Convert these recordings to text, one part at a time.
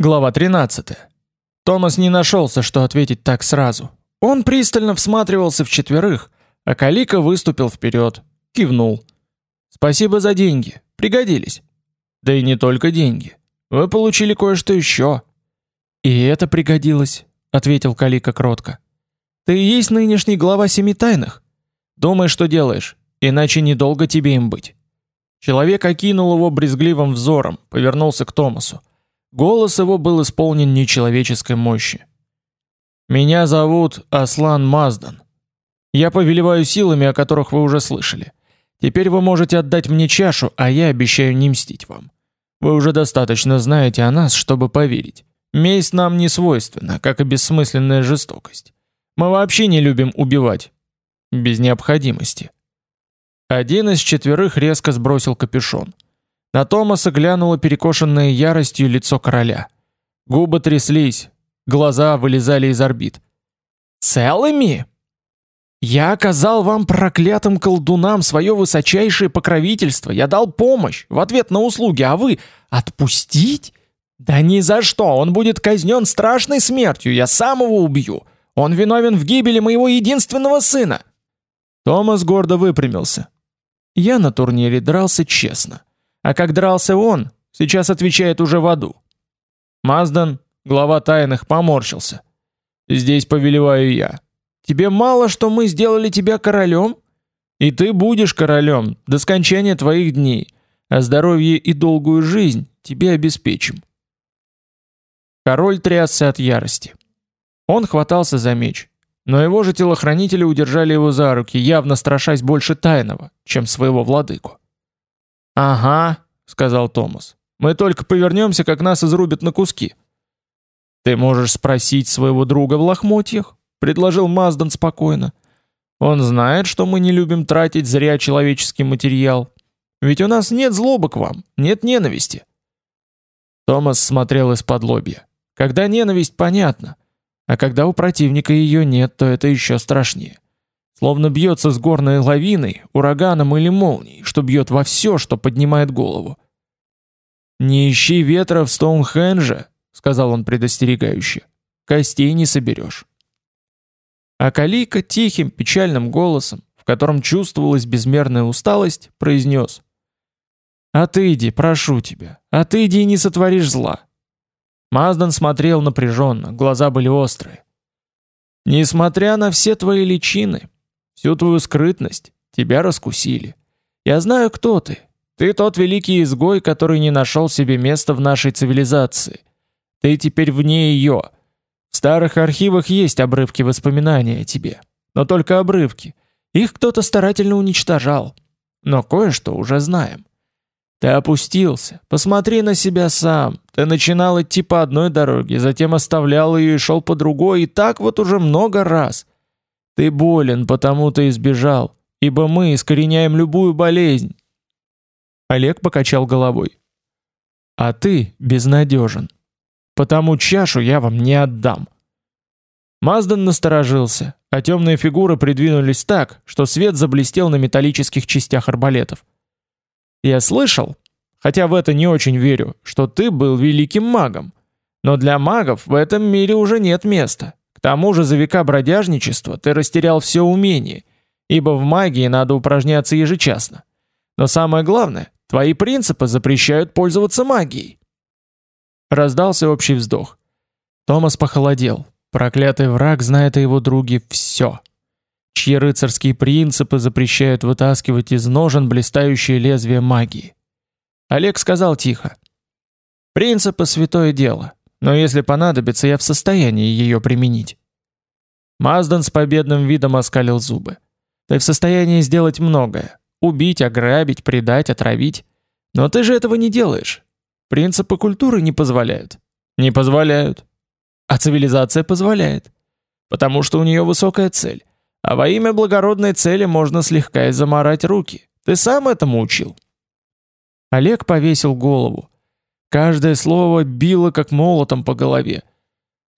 Глава 13. Томас не нашелся, что ответить так сразу. Он пристально всматривался в четверых, а Калика выступил вперед, кивнул. Спасибо за деньги, пригодились. Да и не только деньги. Вы получили кое-что еще. И это пригодилось, ответил Калика кротко. Ты и есть нынешний глава семи тайных. Думай, что делаешь, иначе недолго тебе им быть. Человек окинул его брезгливым взором, повернулся к Томасу. Голос его был исполнен нечеловеческой мощи. Меня зовут Аслан Маздан. Я повелеваю силами, о которых вы уже слышали. Теперь вы можете отдать мне чашу, а я обещаю не мстить вам. Вы уже достаточно знаете о нас, чтобы поверить. Месть нам не свойственна, как и бессмысленная жестокость. Мы вообще не любим убивать без необходимости. Один из четверых резко сбросил капюшон. На Томаса глянуло перекошенное яростью лицо короля. Губы тряслись, глаза вылезали из орбит. Целыми? Я оказал вам проклятым колдунам свое высочайшее покровительство, я дал помощь в ответ на услуги, а вы отпустить? Да ни за что, он будет казнен страшной смертью, я сам его убью. Он виновен в гибели моего единственного сына. Томас гордо выпрямился. Я на турнире дрался честно. А как дрался он, сейчас отвечает уже в аду. Маздан, глава тайных, поморщился. Здесь повелеваю я. Тебе мало, что мы сделали тебя королем? И ты будешь королем до скончания твоих дней, а здоровье и долгую жизнь тебе обеспечим. Король трясся от ярости. Он хватался за меч, но его же телохранители удержали его за руки, явно страшась больше тайного, чем своего владыку. «Ага», — сказал Томас, — «мы только повернемся, как нас изрубят на куски». «Ты можешь спросить своего друга в лохмотьях», — предложил Маздан спокойно. «Он знает, что мы не любим тратить зря человеческий материал. Ведь у нас нет злобы к вам, нет ненависти». Томас смотрел из-под лобья. Когда ненависть, понятно. А когда у противника ее нет, то это еще страшнее словно бьется с горной лавиной, ураганом или молнией, что бьет во все, что поднимает голову. «Не ищи ветра в Стоунхендже», — сказал он предостерегающе, — «костей не соберешь». А Калика тихим, печальным голосом, в котором чувствовалась безмерная усталость, произнес «Отыди, прошу тебя, отыди и не сотворишь зла». Маздан смотрел напряженно, глаза были острые. «Несмотря на все твои личины, всю твою скрытность, тебя раскусили. Я знаю, кто ты. Ты тот великий изгой, который не нашел себе места в нашей цивилизации. Ты теперь вне ее. В старых архивах есть обрывки воспоминаний о тебе, но только обрывки. Их кто-то старательно уничтожал. Но кое-что уже знаем. Ты опустился. Посмотри на себя сам. Ты начинал идти по одной дороге, затем оставлял ее и шел по другой, и так вот уже много раз. Ты болен, потому ты избежал, ибо мы искореняем любую болезнь. Олег покачал головой. А ты безнадежен. Потому чашу я вам не отдам. Маздан насторожился, а темные фигуры придвинулись так, что свет заблестел на металлических частях арбалетов. Я слышал, хотя в это не очень верю, что ты был великим магом. Но для магов в этом мире уже нет места. К тому же за века бродяжничества ты растерял все умение, ибо в магии надо упражняться ежечасно. Но самое главное, твои принципы запрещают пользоваться магией. Раздался общий вздох. Томас похолодел. Проклятый враг знает о его друге все. Чьи рыцарские принципы запрещают вытаскивать из ножен блистающее лезвие магии. Олег сказал тихо. Принципы святое дело но если понадобится, я в состоянии ее применить. Маздан с победным видом оскалил зубы. Ты в состоянии сделать многое: убить, ограбить, предать, отравить. Но ты же этого не делаешь. Принципы культуры не позволяют. Не позволяют. А цивилизация позволяет. Потому что у нее высокая цель. А во имя благородной цели можно слегка и заморать руки. Ты сам этому учил. Олег повесил голову. Каждое слово било как молотом по голове.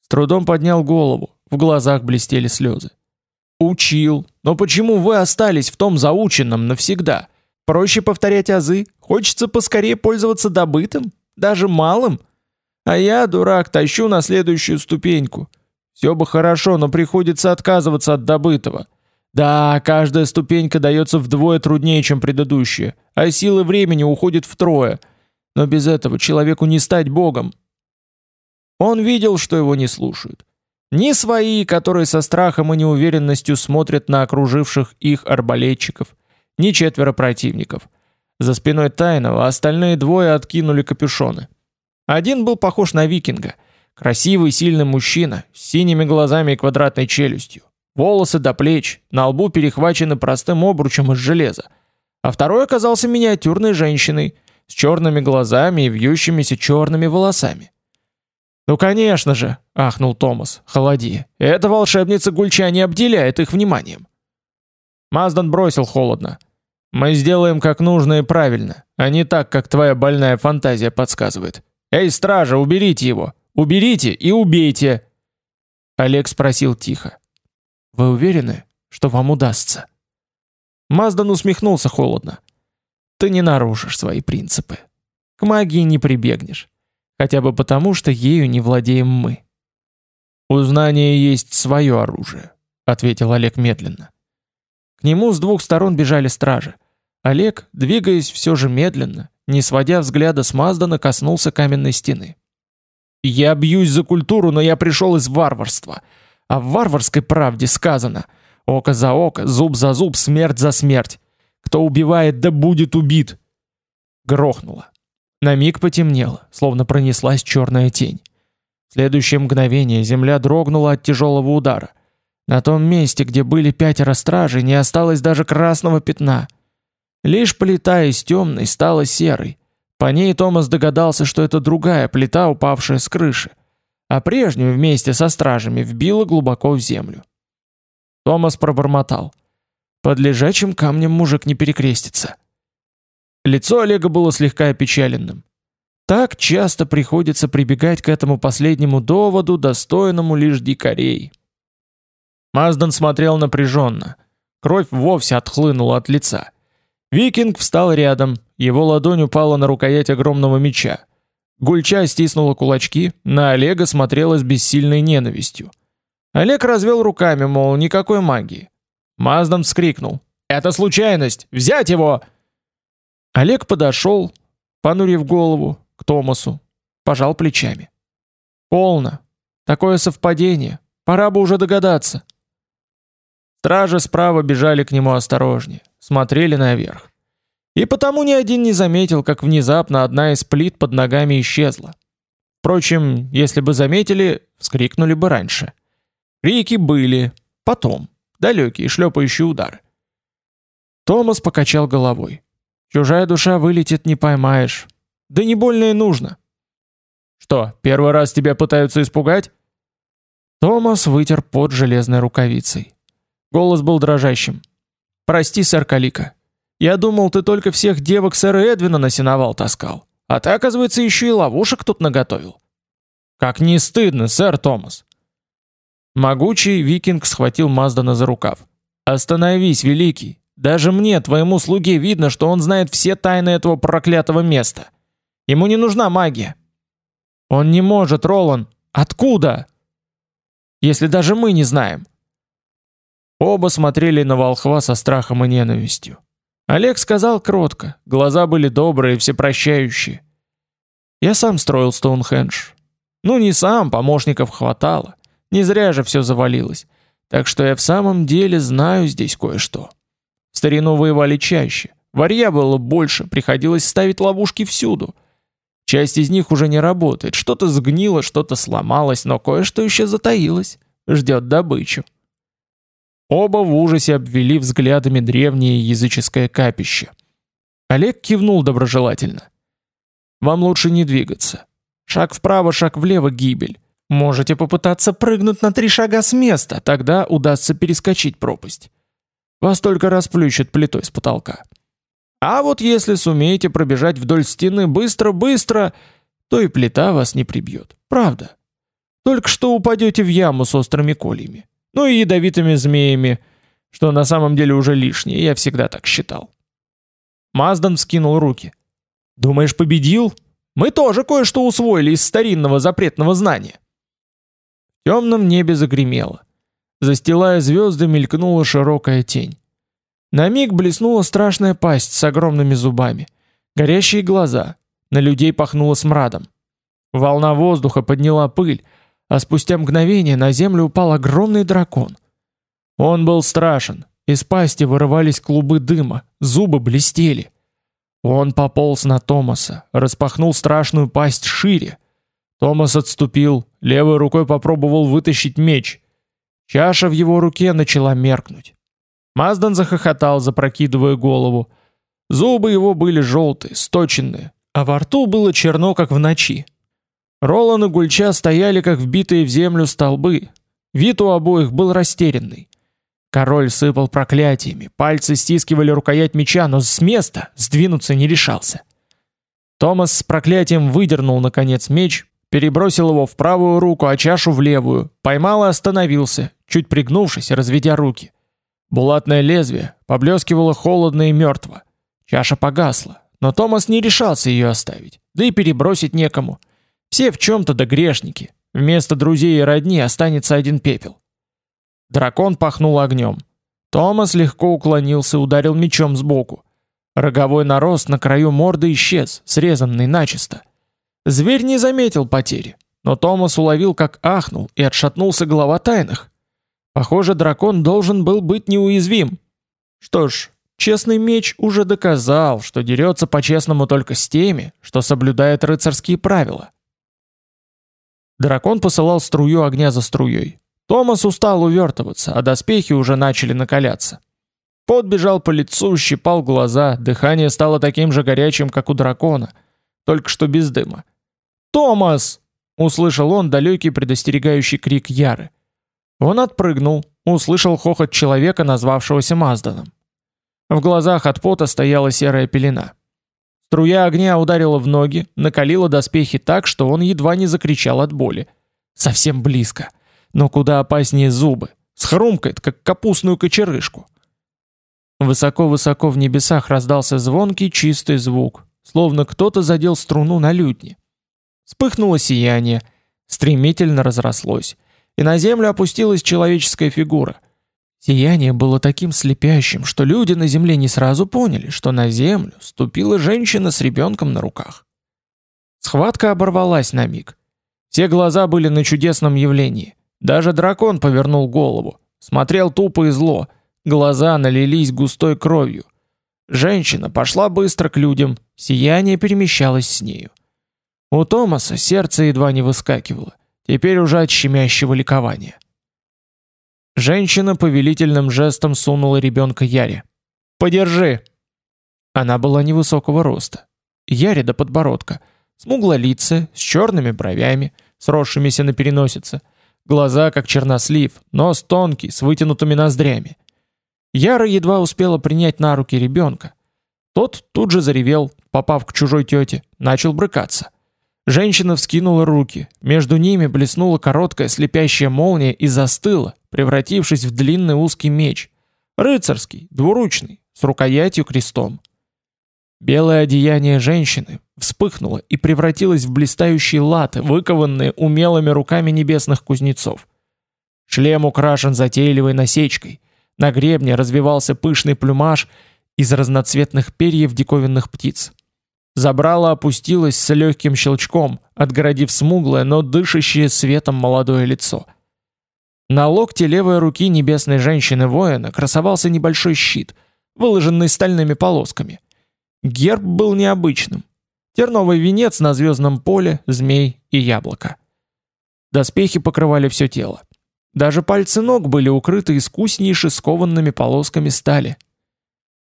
С трудом поднял голову, в глазах блестели слезы. Учил, но почему вы остались в том заученном навсегда? Проще повторять азы, хочется поскорее пользоваться добытым, даже малым. А я, дурак, тащу на следующую ступеньку. Все бы хорошо, но приходится отказываться от добытого. Да, каждая ступенька дается вдвое труднее, чем предыдущая, а силы времени уходят втрое. Но без этого человеку не стать богом. Он видел, что его не слушают. Ни свои, которые со страхом и неуверенностью смотрят на окруживших их арбалетчиков, ни четверо противников. За спиной Тайного остальные двое откинули капюшоны. Один был похож на викинга. Красивый, сильный мужчина, с синими глазами и квадратной челюстью. Волосы до плеч, на лбу перехвачены простым обручем из железа. А второй оказался миниатюрной женщиной, с черными глазами и вьющимися черными волосами. «Ну, конечно же!» — ахнул Томас, холодея. «Эта волшебница Гульча не обделяет их вниманием». Маздан бросил холодно. «Мы сделаем как нужно и правильно, а не так, как твоя больная фантазия подсказывает. Эй, стража, уберите его! Уберите и убейте!» Олег спросил тихо. «Вы уверены, что вам удастся?» Маздан усмехнулся холодно. «Ты не нарушишь свои принципы. К магии не прибегнешь. Хотя бы потому, что ею не владеем мы. У знания есть свое оружие, ответил Олег медленно. К нему с двух сторон бежали стражи. Олег, двигаясь все же медленно, не сводя взгляда с Маздана, коснулся каменной стены. «Я бьюсь за культуру, но я пришел из варварства. А в варварской правде сказано «Око за око, зуб за зуб, смерть за смерть. Кто убивает, да будет убит». Грохнуло. На миг потемнело, словно пронеслась черная тень. В следующее мгновение земля дрогнула от тяжелого удара. На том месте, где были пятеро стражей, не осталось даже красного пятна. Лишь плита из темной стала серой. По ней Томас догадался, что это другая плита, упавшая с крыши, а прежнюю вместе со стражами вбила глубоко в землю. Томас пробормотал. «Под лежачим камнем мужик не перекрестится». Лицо Олега было слегка опечаленным. Так часто приходится прибегать к этому последнему доводу, достойному лишь дикарей. Маздан смотрел напряженно. Кровь вовсе отхлынула от лица. Викинг встал рядом, его ладонь упала на рукоять огромного меча. Гульча стиснула кулачки, на Олега смотрела с бессильной ненавистью. Олег развел руками, мол, никакой магии. Маздан вскрикнул. «Это случайность! Взять его!» Олег подошел, понурив голову, к Томасу, пожал плечами. «Полно. Такое совпадение. Пора бы уже догадаться». Стражи справа бежали к нему осторожнее, смотрели наверх. И потому ни один не заметил, как внезапно одна из плит под ногами исчезла. Впрочем, если бы заметили, вскрикнули бы раньше. Крики были, потом, далекие шлепающие удары. Томас покачал головой. Чужая душа вылетит не поймаешь. Да не больно и нужно. Что, первый раз тебя пытаются испугать? Томас вытер под железной рукавицей. Голос был дрожащим. Прости, сэр Калика. Я думал, ты только всех девок сэра Эдвина на сеновал таскал. А ты, оказывается, еще и ловушек тут наготовил. Как не стыдно, сэр Томас. Могучий викинг схватил Маздана за рукав. Остановись, великий. Даже мне, твоему слуге, видно, что он знает все тайны этого проклятого места. Ему не нужна магия. Он не может, Ролан. Откуда? Если даже мы не знаем. Оба смотрели на волхва со страхом и ненавистью. Олег сказал кротко, глаза были добрые, всепрощающие. Я сам строил Стоунхендж. Ну не сам, помощников хватало. Не зря же все завалилось. Так что я в самом деле знаю здесь кое-что. В старину воевали чаще. Варья было больше, приходилось ставить ловушки всюду. Часть из них уже не работает, что-то сгнило, что-то сломалось, но кое-что еще затаилось, ждет добычу. Оба в ужасе обвели взглядами древнее языческое капище. Олег кивнул доброжелательно. «Вам лучше не двигаться. Шаг вправо, шаг влево — гибель. Можете попытаться прыгнуть на три шага с места, тогда удастся перескочить пропасть. Вас только расплющит плитой с потолка. А вот если сумеете пробежать вдоль стены быстро-быстро, то и плита вас не прибьет. Правда. Только что упадете в яму с острыми кольями. Ну и ядовитыми змеями, что на самом деле уже лишнее, я всегда так считал. Маздан вскинул руки. «Думаешь, победил? Мы тоже кое-что усвоили из старинного запретного знания. В небе загремело. Застилая звезды, мелькнула широкая тень. На миг блеснула страшная пасть с огромными зубами. Горящие глаза. На людей пахнуло смрадом. Волна воздуха подняла пыль, а спустя мгновение на землю упал огромный дракон. Он был страшен. Из пасти вырывались клубы дыма, зубы блестели. Он пополз на Томаса, распахнул страшную пасть шире. Томас отступил, левой рукой попробовал вытащить меч. Чаша в его руке начала меркнуть. Маздан захохотал, запрокидывая голову. Зубы его были желтые, сточенные, а во рту было черно, как в ночи. Ролан и Гульча стояли, как вбитые в землю столбы. Вид у обоих был растерянный. Король сыпал проклятиями, пальцы стискивали рукоять меча, но с места сдвинуться не решался. Томас с проклятием выдернул наконец меч, перебросил его в правую руку, а чашу в левую, поймал и остановился, чуть пригнувшись, разведя руки. Булатное лезвие поблескивало холодно и мертво. Чаша погасла, но Томас не решался ее оставить, да и перебросить некому. Все в чем-то да грешники. Вместо друзей и родни останется один пепел. Дракон пахнул огнем. Томас легко уклонился и ударил мечом сбоку. Роговой нарост на краю морды исчез, срезанный начисто. Зверь не заметил потери, но Томас уловил, как ахнул и отшатнулся голова тайных. Похоже, дракон должен был быть неуязвим. Что ж, честный меч уже доказал, что дерется по-честному только с теми, что соблюдает рыцарские правила. Дракон посылал струю огня за струей. Томас устал увертываться, а доспехи уже начали накаляться. Пот бежал по лицу, щипал глаза, дыхание стало таким же горячим, как у дракона, только что без дыма. «Томас!» — услышал он далекий предостерегающий крик Яры. Он отпрыгнул, услышал хохот человека, назвавшегося Мазданом. В глазах от пота стояла серая пелена. Струя огня ударила в ноги, накалила доспехи так, что он едва не закричал от боли. Совсем близко но куда опаснее зубы, схрумкает, как капустную кочерышку. Высоко-высоко в небесах раздался звонкий чистый звук, словно кто-то задел струну на лютне. Вспыхнуло сияние, стремительно разрослось, и на землю опустилась человеческая фигура. Сияние было таким слепящим, что люди на земле не сразу поняли, что на землю ступила женщина с ребенком на руках. Схватка оборвалась на миг. Все глаза были на чудесном явлении. Даже дракон повернул голову, смотрел тупо и зло, глаза налились густой кровью. Женщина пошла быстро к людям, сияние перемещалось с нею. У Томаса сердце едва не выскакивало, теперь уже от щемящего ликования. Женщина повелительным жестом сунула ребенка Яре. «Подержи!» Она была невысокого роста. Яре до подбородка, смуглолицая, с черными бровями, сросшимися на переносице, Глаза как чернослив, нос тонкий, с вытянутыми ноздрями. Яра едва успела принять на руки ребенка. Тот тут же заревел, попав к чужой тете, начал брыкаться. Женщина вскинула руки, между ними блеснула короткая слепящая молния и застыла, превратившись в длинный узкий меч. Рыцарский, двуручный, с рукоятью крестом. Белое одеяние женщины вспыхнуло и превратилось в блистающие латы, выкованные умелыми руками небесных кузнецов. Шлем украшен затейливой насечкой. На гребне развивался пышный плюмаж из разноцветных перьев диковинных птиц. Забрало опустилось с легким щелчком, отгородив смуглое, но дышащее светом молодое лицо. На локте левой руки небесной женщины-воина красовался небольшой щит, выложенный стальными полосками – Герб был необычным. Терновый венец на звездном поле, змей и яблоко. Доспехи покрывали все тело. Даже пальцы ног были укрыты искуснейше скованными полосками стали.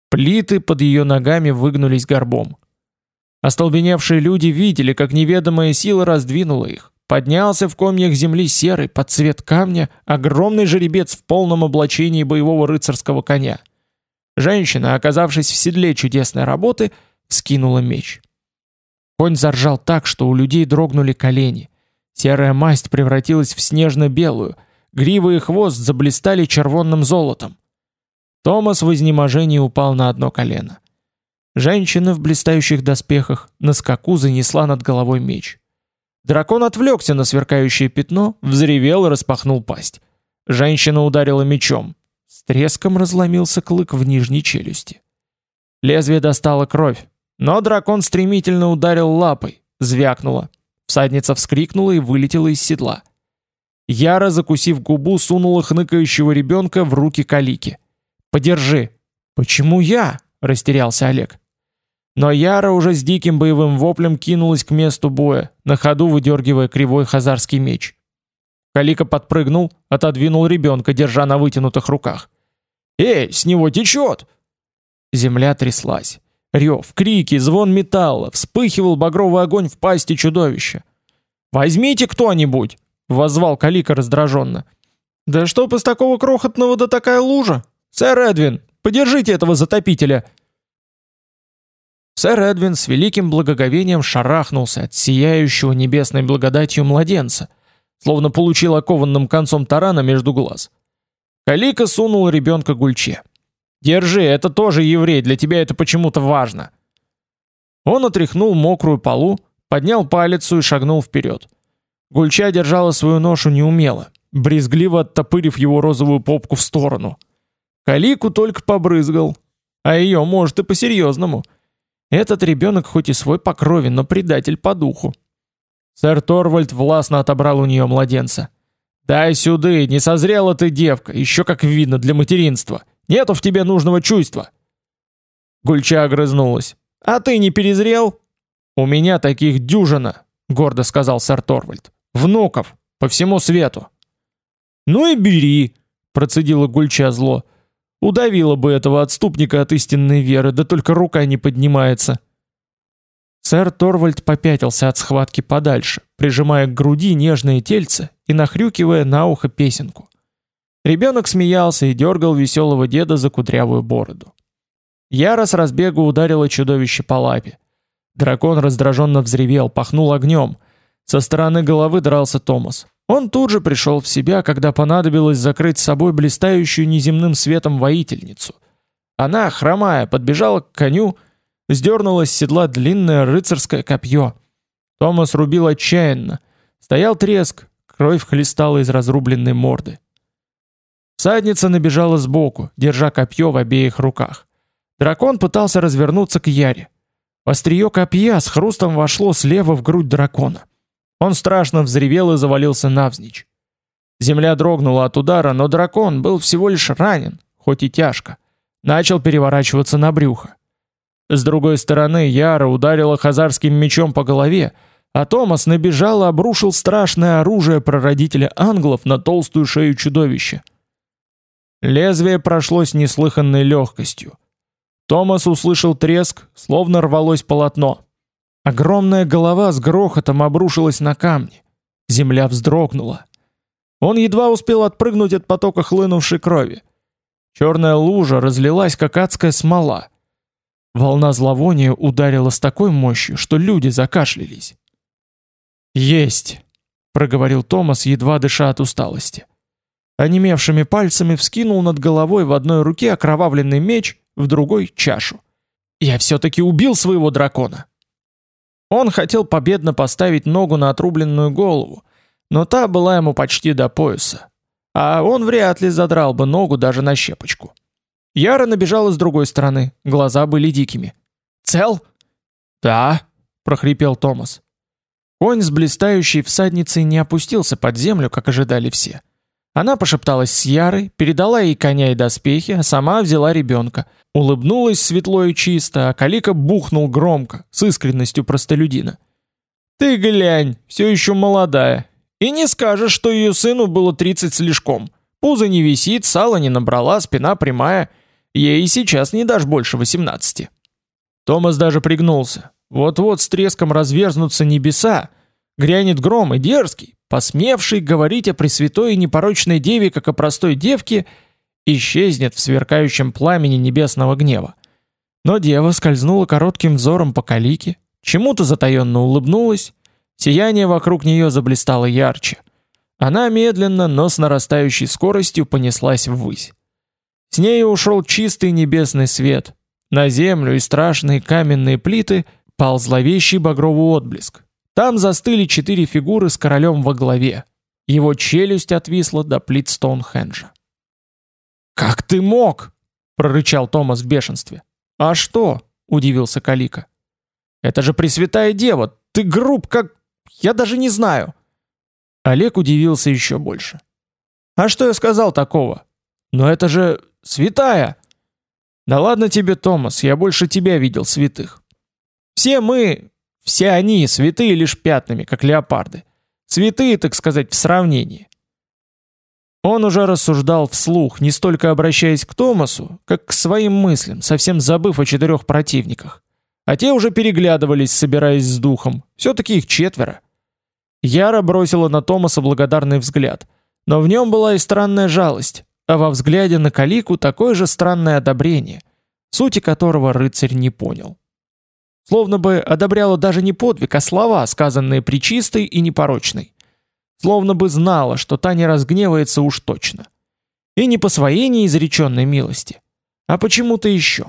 Плиты под ее ногами выгнулись горбом. Остолбеневшие люди видели, как неведомая сила раздвинула их. Поднялся в комьях земли серый под цвет камня огромный жеребец в полном облачении боевого рыцарского коня — Женщина, оказавшись в седле чудесной работы, скинула меч. Конь заржал так, что у людей дрогнули колени. Серая масть превратилась в снежно-белую, грива и хвост заблистали червонным золотом. Томас в изнеможении упал на одно колено. Женщина в блистающих доспехах на скаку занесла над головой меч. Дракон отвлекся на сверкающее пятно, взревел и распахнул пасть. Женщина ударила мечом. С треском разломился клык в нижней челюсти. Лезвие достало кровь, но дракон стремительно ударил лапой, звякнуло. Всадница вскрикнула и вылетела из седла. Яра, закусив губу, сунула хныкающего ребенка в руки Калики. «Подержи!» «Почему я?» – растерялся Олег. Но Яра уже с диким боевым воплем кинулась к месту боя, на ходу выдергивая кривой хазарский меч. Калика подпрыгнул, отодвинул ребенка, держа на вытянутых руках. «Эй, с него течет!» Земля тряслась. Рев, крики, звон металла, вспыхивал багровый огонь в пасти чудовища. «Возьмите кто-нибудь!» — воззвал Калика раздраженно. «Да чтоб из такого крохотного да такая лужа! Сэр Эдвин, подержите этого затопителя!» Сэр Эдвин с великим благоговением шарахнулся от сияющего небесной благодатью младенца, словно получил окованным концом тарана между глаз. Калика сунул ребенка гульче. Держи, это тоже еврей, для тебя это почему-то важно. Он отряхнул мокрую полу, поднял палец и шагнул вперед. Гульча держала свою ношу неумело, брезгливо оттопырив его розовую попку в сторону. Калику только побрызгал, а ее, может, и по-серьезному. Этот ребенок хоть и свой по крови, но предатель по духу. Сэр Торвальд властно отобрал у нее младенца. «Дай сюда, не созрела ты девка, еще как видно для материнства. Нету в тебе нужного чувства. Гульча огрызнулась. А ты не перезрел? У меня таких дюжина, гордо сказал сэр Торвальд. Внуков по всему свету. Ну и бери, процедила Гульча зло. Удавила бы этого отступника от истинной веры, да только рука не поднимается. Сэр Торвальд попятился от схватки подальше, прижимая к груди нежное тельце и нахрюкивая на ухо песенку. Ребенок смеялся и дергал веселого деда за кудрявую бороду. Яра с разбегу ударила чудовище по лапе. Дракон раздраженно взревел, пахнул огнем. Со стороны головы дрался Томас. Он тут же пришел в себя, когда понадобилось закрыть собой блистающую неземным светом воительницу. Она, хромая, подбежала к коню, сдернула с седла длинное рыцарское копье. Томас рубил отчаянно. Стоял треск, кровь хлестала из разрубленной морды. Всадница набежала сбоку, держа копье в обеих руках. Дракон пытался развернуться к Яре. Острие копья с хрустом вошло слева в грудь дракона. Он страшно взревел и завалился навзничь. Земля дрогнула от удара, но дракон был всего лишь ранен, хоть и тяжко. Начал переворачиваться на брюхо. С другой стороны Яра ударила хазарским мечом по голове, а Томас набежал и обрушил страшное оружие прародителя англов на толстую шею чудовища. Лезвие прошло с неслыханной легкостью. Томас услышал треск, словно рвалось полотно. Огромная голова с грохотом обрушилась на камни. Земля вздрогнула. Он едва успел отпрыгнуть от потока хлынувшей крови. Черная лужа разлилась, как адская смола. Волна зловония ударила с такой мощью, что люди закашлялись. «Есть!» — проговорил Томас, едва дыша от усталости. Онемевшими пальцами вскинул над головой в одной руке окровавленный меч, в другой — чашу. «Я все-таки убил своего дракона!» Он хотел победно поставить ногу на отрубленную голову, но та была ему почти до пояса. А он вряд ли задрал бы ногу даже на щепочку. Яра набежала с другой стороны, глаза были дикими. «Цел?» «Да», — прохрипел Томас. Конь с блистающей всадницей не опустился под землю, как ожидали все. Она пошепталась с Ярой, передала ей коня и доспехи, а сама взяла ребенка. Улыбнулась светло и чисто, а Калика бухнул громко, с искренностью простолюдина. «Ты глянь, все еще молодая. И не скажешь, что ее сыну было тридцать слишком. Пузо не висит, сало не набрала, спина прямая. Ей и сейчас не дашь больше восемнадцати». Томас даже пригнулся. Вот-вот с треском разверзнутся небеса, грянет гром и дерзкий, посмевший говорить о пресвятой и непорочной деве как о простой девке, исчезнет в сверкающем пламени небесного гнева. Но дева скользнула коротким взором по калике, чему-то затаенно улыбнулась, сияние вокруг нее заблистало ярче. Она медленно, но с нарастающей скоростью понеслась ввысь. С ней ушел чистый небесный свет, На землю и страшные каменные плиты пал зловещий багровый отблеск. Там застыли четыре фигуры с королем во главе. Его челюсть отвисла до плит Стоунхенджа. «Как ты мог?» — прорычал Томас в бешенстве. «А что?» — удивился Калика. «Это же Пресвятая Дева! Ты груб, как... Я даже не знаю!» Олег удивился еще больше. «А что я сказал такого? Но это же... святая!» «Да ладно тебе, Томас, я больше тебя видел святых. Все мы, все они святые лишь пятнами, как леопарды. Святые, так сказать, в сравнении. Он уже рассуждал вслух, не столько обращаясь к Томасу, как к своим мыслям, совсем забыв о четырех противниках. А те уже переглядывались, собираясь с духом. Все-таки их четверо. Яра бросила на Томаса благодарный взгляд, но в нем была и странная жалость, а во взгляде на Калику такое же странное одобрение, сути которого рыцарь не понял. Словно бы одобряла даже не подвиг, а слова, сказанные причистой и непорочной. Словно бы знала, что та не разгневается уж точно. И не по своей неизреченной милости, а почему-то еще.